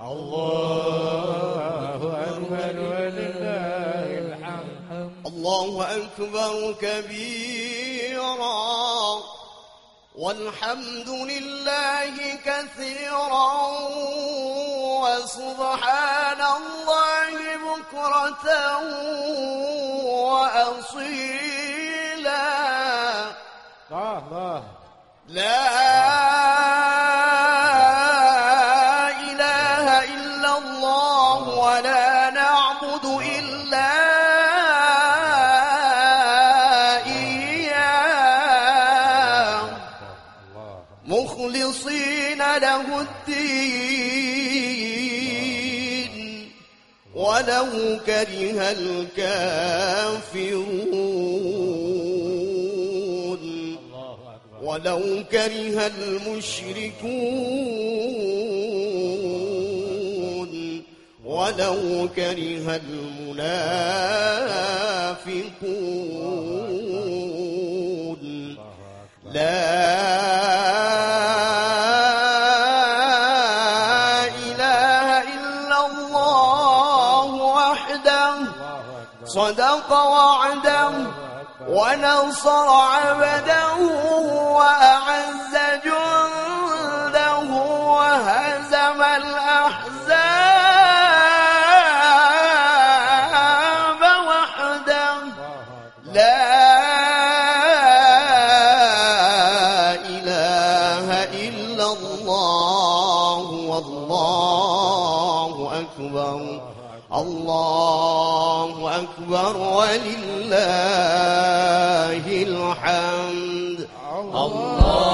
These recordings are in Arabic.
الله أكبر ولله الحمد. الله أكبر كبيرا. والحمد لله كثيرا. وسبحان الله بكرة وأصيلا. الله. لا له الدين ولو كره الكافرون. ولو كره المشركون. ولو كره المنافقون. لا صدق وعده ونصر عبده وأعز الله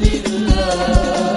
Halilullah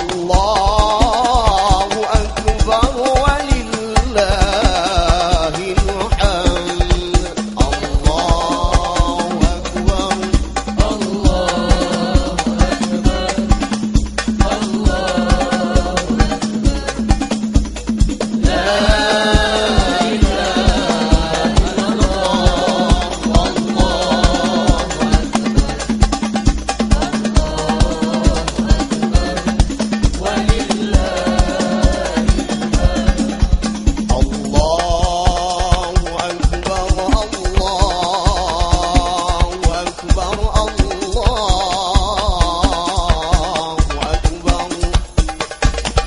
Allah.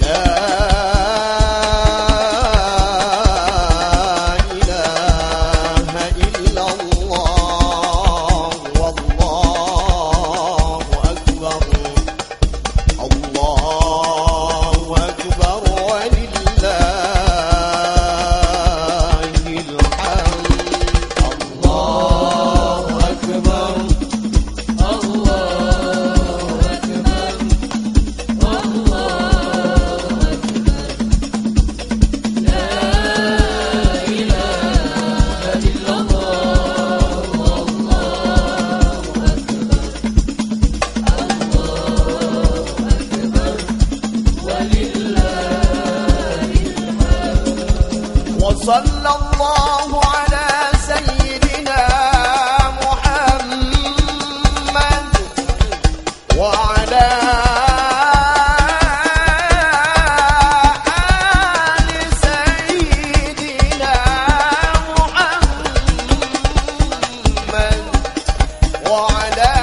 Yeah. صلى الله على سيدنا محمد وعلى آل سيدنا محمد وعلى